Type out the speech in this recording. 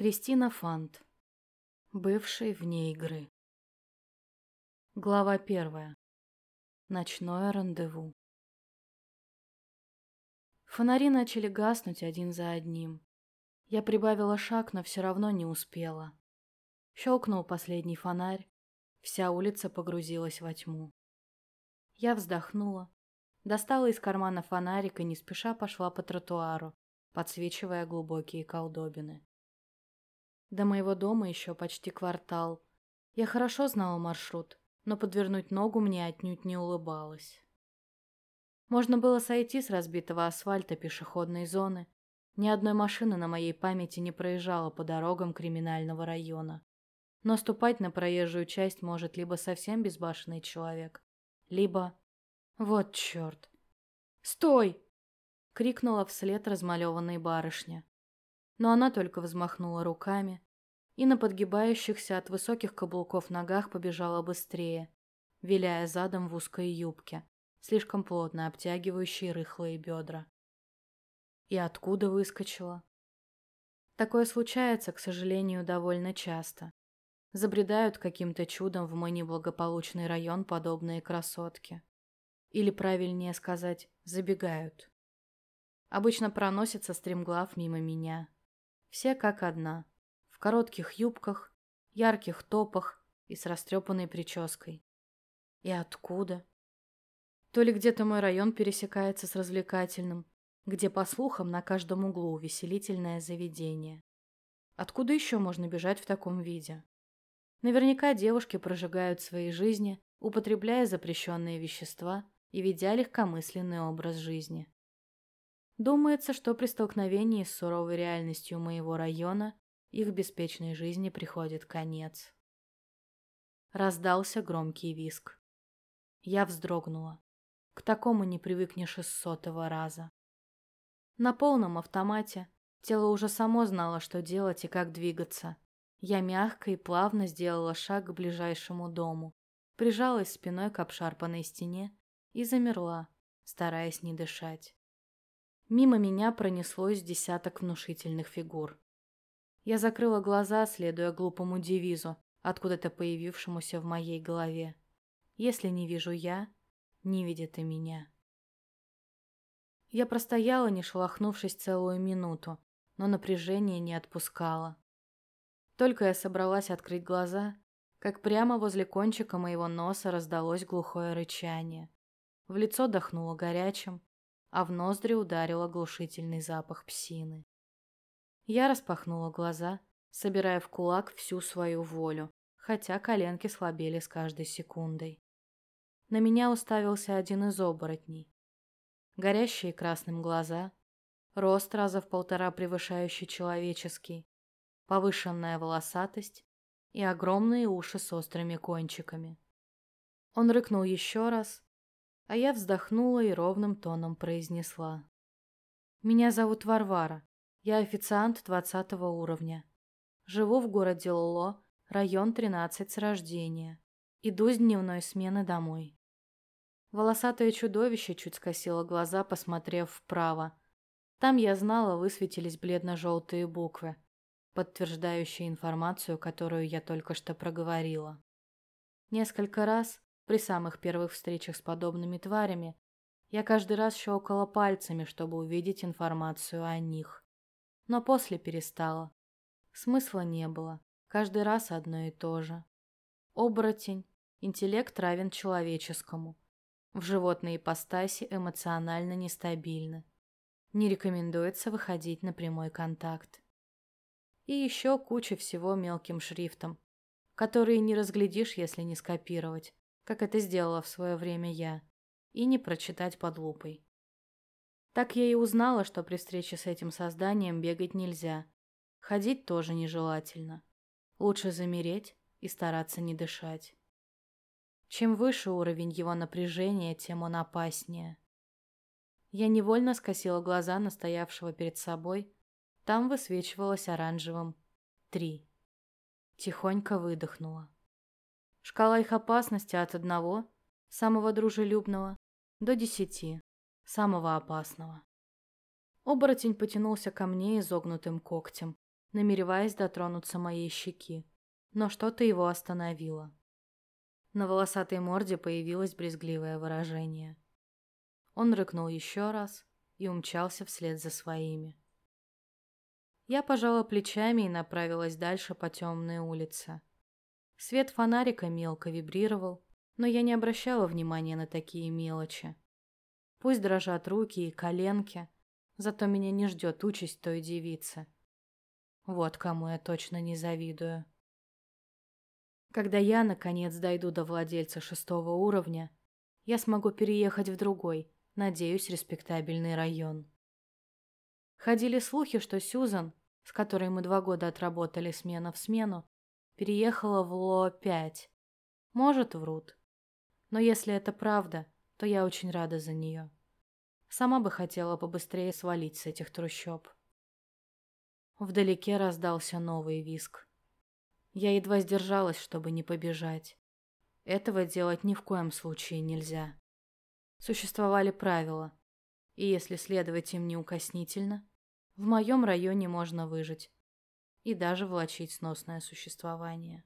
Кристина Фант. Бывший вне игры. Глава первая. Ночное рандеву. Фонари начали гаснуть один за одним. Я прибавила шаг, но все равно не успела. Щелкнул последний фонарь. Вся улица погрузилась во тьму. Я вздохнула, достала из кармана фонарик и не спеша пошла по тротуару, подсвечивая глубокие колдобины. До моего дома еще почти квартал. Я хорошо знала маршрут, но подвернуть ногу мне отнюдь не улыбалась. Можно было сойти с разбитого асфальта пешеходной зоны. Ни одной машины на моей памяти не проезжала по дорогам криминального района. Но ступать на проезжую часть может либо совсем безбашенный человек, либо... Вот черт! «Стой!» — крикнула вслед размалеванной барышня но она только взмахнула руками и на подгибающихся от высоких каблуков ногах побежала быстрее, виляя задом в узкой юбке, слишком плотно обтягивающей рыхлые бедра. И откуда выскочила? Такое случается, к сожалению, довольно часто. Забредают каким-то чудом в мой неблагополучный район подобные красотки. Или, правильнее сказать, забегают. Обычно проносится стремглав мимо меня, все как одна, в коротких юбках, ярких топах и с растрепанной прической. И откуда? То ли где-то мой район пересекается с развлекательным, где, по слухам, на каждом углу увеселительное заведение. Откуда еще можно бежать в таком виде? Наверняка девушки прожигают свои жизни, употребляя запрещенные вещества и ведя легкомысленный образ жизни. Думается, что при столкновении с суровой реальностью моего района их беспечной жизни приходит конец. Раздался громкий виск. Я вздрогнула. К такому не привыкнешь из сотого раза. На полном автомате тело уже само знало, что делать и как двигаться. Я мягко и плавно сделала шаг к ближайшему дому, прижалась спиной к обшарпанной стене и замерла, стараясь не дышать. Мимо меня пронеслось десяток внушительных фигур. Я закрыла глаза, следуя глупому девизу, откуда-то появившемуся в моей голове. Если не вижу я, не видит и меня. Я простояла, не шелохнувшись целую минуту, но напряжение не отпускало. Только я собралась открыть глаза, как прямо возле кончика моего носа раздалось глухое рычание. В лицо дохнуло горячим, а в ноздри ударил оглушительный запах псины. Я распахнула глаза, собирая в кулак всю свою волю, хотя коленки слабели с каждой секундой. На меня уставился один из оборотней. Горящие красным глаза, рост раза в полтора превышающий человеческий, повышенная волосатость и огромные уши с острыми кончиками. Он рыкнул еще раз, а я вздохнула и ровным тоном произнесла. «Меня зовут Варвара. Я официант двадцатого уровня. Живу в городе Лоло, район 13 с рождения. Иду с дневной смены домой». Волосатое чудовище чуть скосило глаза, посмотрев вправо. Там, я знала, высветились бледно-желтые буквы, подтверждающие информацию, которую я только что проговорила. Несколько раз при самых первых встречах с подобными тварями я каждый раз щелкала пальцами, чтобы увидеть информацию о них. Но после перестала. Смысла не было. Каждый раз одно и то же. Оборотень. Интеллект равен человеческому. В животной ипостаси эмоционально нестабильны. Не рекомендуется выходить на прямой контакт. И еще куча всего мелким шрифтом, которые не разглядишь, если не скопировать как это сделала в свое время я, и не прочитать под лупой. Так я и узнала, что при встрече с этим созданием бегать нельзя. Ходить тоже нежелательно. Лучше замереть и стараться не дышать. Чем выше уровень его напряжения, тем он опаснее. Я невольно скосила глаза на стоявшего перед собой. Там высвечивалось оранжевым «три». Тихонько выдохнула. Шкала их опасности от одного, самого дружелюбного, до десяти, самого опасного. Оборотень потянулся ко мне изогнутым когтем, намереваясь дотронуться моей щеки, но что-то его остановило. На волосатой морде появилось брезгливое выражение. Он рыкнул еще раз и умчался вслед за своими. Я пожала плечами и направилась дальше по темной улице. Свет фонарика мелко вибрировал, но я не обращала внимания на такие мелочи. Пусть дрожат руки и коленки, зато меня не ждет участь той девицы. Вот кому я точно не завидую. Когда я, наконец, дойду до владельца шестого уровня, я смогу переехать в другой, надеюсь, респектабельный район. Ходили слухи, что Сьюзан, с которой мы два года отработали смена в смену, переехала в Ло-5. Может, врут. Но если это правда, то я очень рада за нее. Сама бы хотела побыстрее свалить с этих трущоб. Вдалеке раздался новый виск. Я едва сдержалась, чтобы не побежать. Этого делать ни в коем случае нельзя. Существовали правила, и если следовать им неукоснительно, в моем районе можно выжить и даже влачить сносное существование.